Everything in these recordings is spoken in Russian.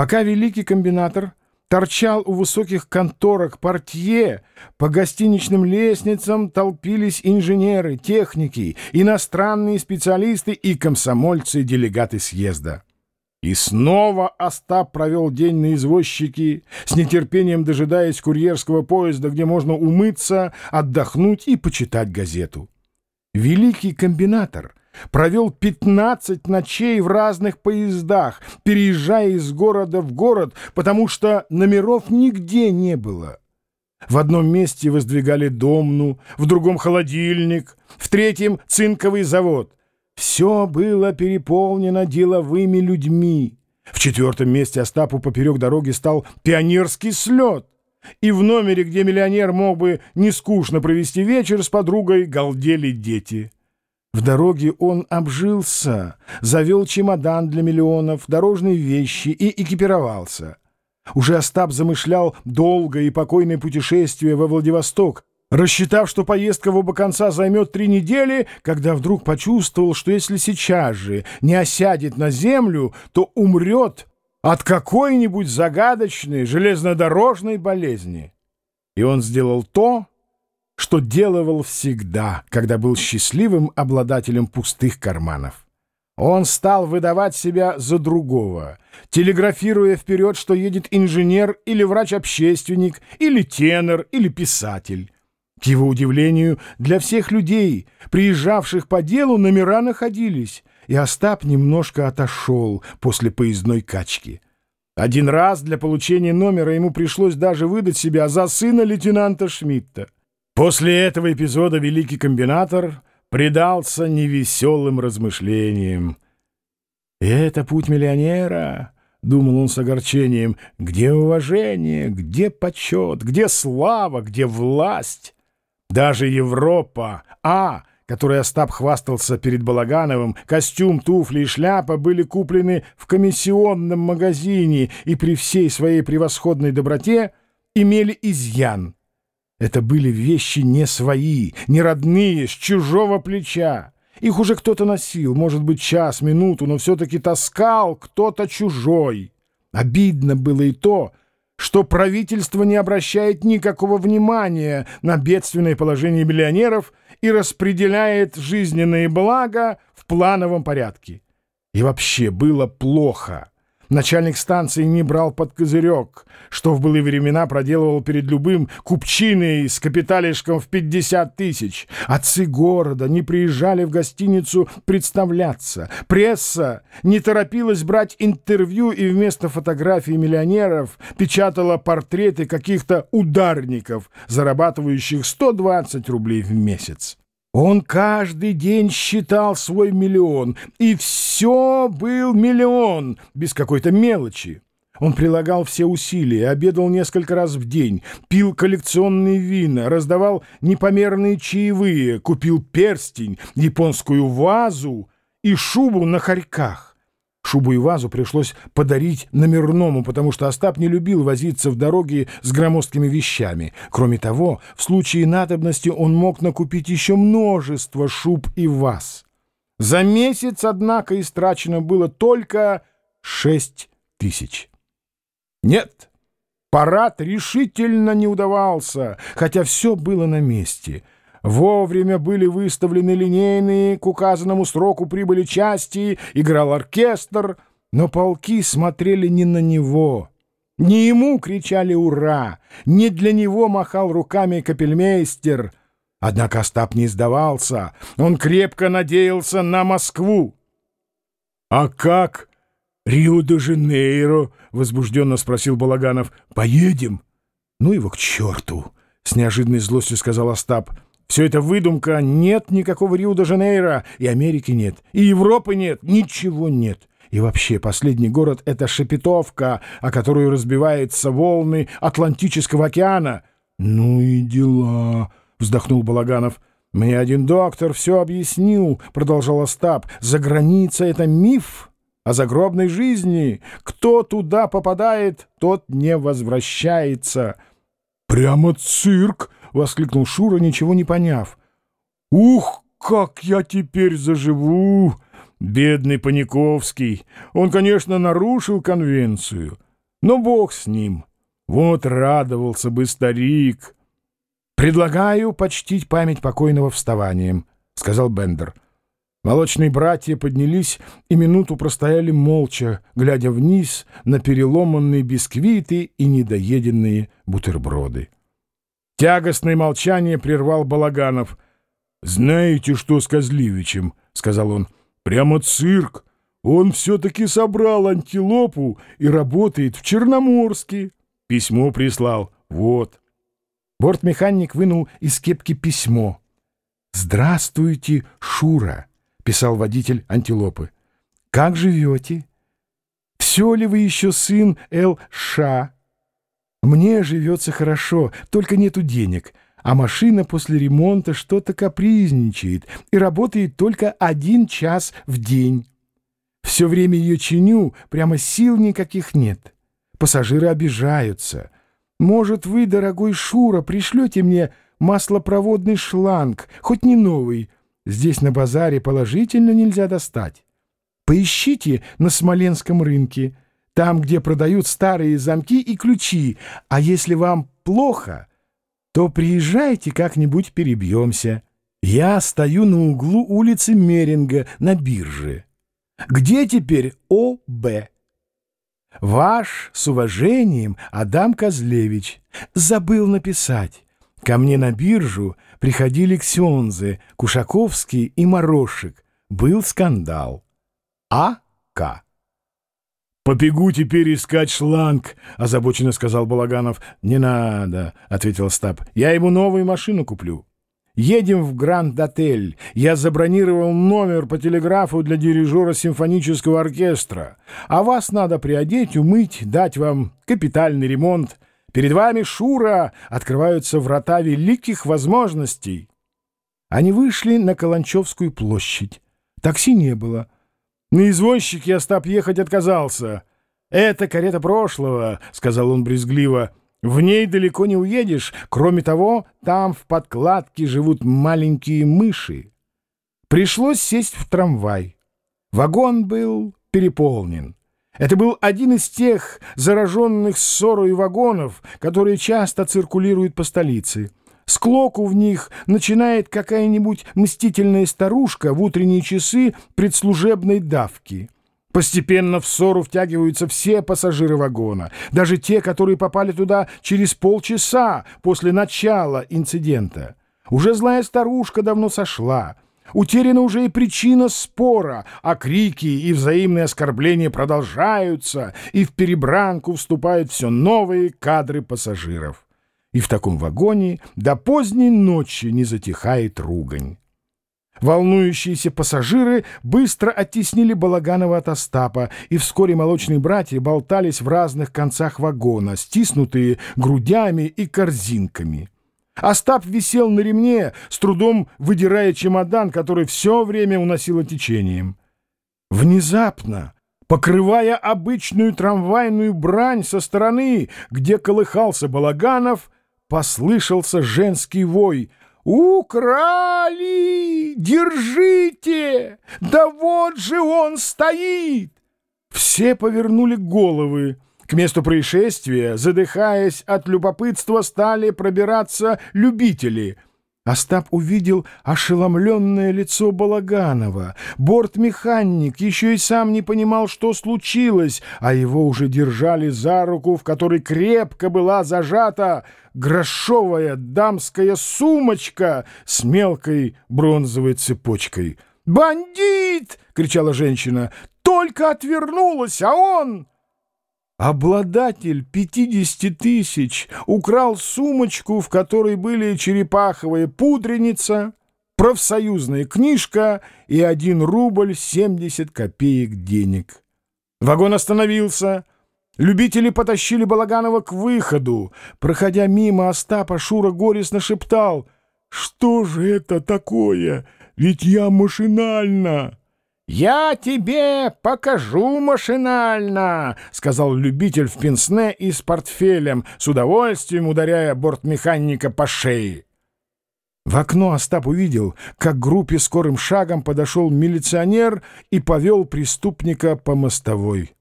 Пока великий комбинатор торчал у высоких конторок портье, по гостиничным лестницам толпились инженеры, техники, иностранные специалисты и комсомольцы-делегаты съезда. И снова Остап провел день на извозчике, с нетерпением дожидаясь курьерского поезда, где можно умыться, отдохнуть и почитать газету. Великий комбинатор провел 15 ночей в разных поездах, переезжая из города в город, потому что номеров нигде не было. В одном месте воздвигали домну, в другом — холодильник, в третьем — цинковый завод. Все было переполнено деловыми людьми. В четвертом месте Остапу поперек дороги стал пионерский слет. И в номере, где миллионер мог бы нескучно провести вечер с подругой, галдели дети. В дороге он обжился, завел чемодан для миллионов, дорожные вещи и экипировался. Уже Остап замышлял долгое и покойное путешествие во Владивосток, рассчитав, что поездка в оба конца займет три недели, когда вдруг почувствовал, что если сейчас же не осядет на землю, то умрет от какой-нибудь загадочной железнодорожной болезни. И он сделал то, что делал всегда, когда был счастливым обладателем пустых карманов. Он стал выдавать себя за другого, телеграфируя вперед, что едет инженер или врач-общественник, или тенор, или писатель. К его удивлению, для всех людей, приезжавших по делу, номера находились, и Остап немножко отошел после поездной качки. Один раз для получения номера ему пришлось даже выдать себя за сына лейтенанта Шмидта. После этого эпизода великий комбинатор предался невеселым размышлениям. «И это путь миллионера», — думал он с огорчением, — «где уважение, где почет, где слава, где власть?» Даже Европа, А, которой Остап хвастался перед Балагановым, костюм, туфли и шляпа были куплены в комиссионном магазине и при всей своей превосходной доброте имели изъян. Это были вещи не свои, не родные, с чужого плеча. Их уже кто-то носил, может быть, час, минуту, но все-таки таскал кто-то чужой. Обидно было и то, что правительство не обращает никакого внимания на бедственное положение миллионеров и распределяет жизненные блага в плановом порядке. И вообще было плохо. Начальник станции не брал под козырек, что в былые времена проделывал перед любым купчиной с капиталишком в 50 тысяч. Отцы города не приезжали в гостиницу представляться. Пресса не торопилась брать интервью и вместо фотографий миллионеров печатала портреты каких-то ударников, зарабатывающих 120 рублей в месяц. Он каждый день считал свой миллион, и все был миллион, без какой-то мелочи. Он прилагал все усилия, обедал несколько раз в день, пил коллекционные вина, раздавал непомерные чаевые, купил перстень, японскую вазу и шубу на хорьках. Шубу и вазу пришлось подарить номерному, потому что Остап не любил возиться в дороге с громоздкими вещами. Кроме того, в случае надобности он мог накупить еще множество шуб и ваз. За месяц, однако, истрачено было только шесть тысяч. Нет, парад решительно не удавался, хотя все было на месте — Вовремя были выставлены линейные, к указанному сроку прибыли части, играл оркестр, но полки смотрели не на него. Не ему кричали «Ура!», не для него махал руками капельмейстер. Однако Остап не сдавался, он крепко надеялся на Москву. «А как Рио-де-Жанейро?» — возбужденно спросил Балаганов. «Поедем?» «Ну его к черту!» — с неожиданной злостью сказал Остап. Все это выдумка, нет никакого Рио-де-Жанейро, и Америки нет, и Европы нет, ничего нет. И вообще, последний город — это Шепетовка, о которую разбиваются волны Атлантического океана. — Ну и дела, — вздохнул Балаганов. — Мне один доктор все объяснил, — продолжал Остап. — За граница — это миф о загробной жизни. Кто туда попадает, тот не возвращается. — Прямо цирк! —— воскликнул Шура, ничего не поняв. «Ух, как я теперь заживу!» Бедный Паниковский. Он, конечно, нарушил конвенцию, Но бог с ним. Вот радовался бы старик. «Предлагаю почтить память покойного вставанием», — сказал Бендер. Молочные братья поднялись и минуту простояли молча, глядя вниз на переломанные бисквиты и недоеденные бутерброды. Тягостное молчание прервал Балаганов. «Знаете, что с Козливичем?» — сказал он. «Прямо цирк. Он все-таки собрал антилопу и работает в Черноморске. Письмо прислал. Вот». Бортмеханик вынул из кепки письмо. «Здравствуйте, Шура!» — писал водитель антилопы. «Как живете? Все ли вы еще сын Эл-Ша? Мне живется хорошо, только нету денег, а машина после ремонта что-то капризничает и работает только один час в день. Все время ее чиню, прямо сил никаких нет. Пассажиры обижаются. Может, вы, дорогой Шура, пришлете мне маслопроводный шланг, хоть не новый, Здесь на базаре положительно нельзя достать. Поищите на Смоленском рынке, там, где продают старые замки и ключи, а если вам плохо, то приезжайте как-нибудь перебьемся. Я стою на углу улицы Меринга на бирже. Где теперь ОБ? Ваш, с уважением, Адам Козлевич. Забыл написать. Ко мне на биржу приходили Ксензы, Кушаковский и Морошек. Был скандал. А.К. «Побегу теперь искать шланг», — озабоченно сказал Балаганов. «Не надо», — ответил Стаб. «Я ему новую машину куплю». «Едем в Гранд-отель. Я забронировал номер по телеграфу для дирижера симфонического оркестра. А вас надо приодеть, умыть, дать вам капитальный ремонт». Перед вами, Шура, открываются врата великих возможностей. Они вышли на Каланчевскую площадь. Такси не было. На извозчике Остап ехать отказался. «Это карета прошлого», — сказал он брезгливо. «В ней далеко не уедешь. Кроме того, там в подкладке живут маленькие мыши». Пришлось сесть в трамвай. Вагон был переполнен. Это был один из тех зараженных ссорой вагонов, которые часто циркулируют по столице. Склоку в них начинает какая-нибудь мстительная старушка в утренние часы предслужебной давки. Постепенно в ссору втягиваются все пассажиры вагона, даже те, которые попали туда через полчаса после начала инцидента. Уже злая старушка давно сошла — Утеряна уже и причина спора, а крики и взаимные оскорбления продолжаются, и в перебранку вступают все новые кадры пассажиров. И в таком вагоне до поздней ночи не затихает ругань. Волнующиеся пассажиры быстро оттеснили Балаганова от Остапа, и вскоре молочные братья болтались в разных концах вагона, стиснутые грудями и корзинками. Остап висел на ремне, с трудом выдирая чемодан, который все время уносило течением. Внезапно, покрывая обычную трамвайную брань со стороны, где колыхался Балаганов, послышался женский вой — «Украли! Держите! Да вот же он стоит!» Все повернули головы. К месту происшествия, задыхаясь от любопытства, стали пробираться любители. Остап увидел ошеломленное лицо Балаганова. Бортмеханик еще и сам не понимал, что случилось, а его уже держали за руку, в которой крепко была зажата грошовая дамская сумочка с мелкой бронзовой цепочкой. «Бандит!» — кричала женщина. «Только отвернулась, а он...» Обладатель 50 тысяч украл сумочку, в которой были черепаховая пудреница, профсоюзная книжка и 1 рубль 70 копеек денег. Вагон остановился. Любители потащили Балаганова к выходу. Проходя мимо Остапа, Шура горестно шептал «Что же это такое? Ведь я машинально!» «Я тебе покажу машинально», — сказал любитель в пенсне и с портфелем, с удовольствием ударяя бортмеханика по шее. В окно Остап увидел, как к группе скорым шагом подошел милиционер и повел преступника по мостовой.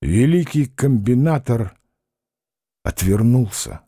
Великий комбинатор отвернулся.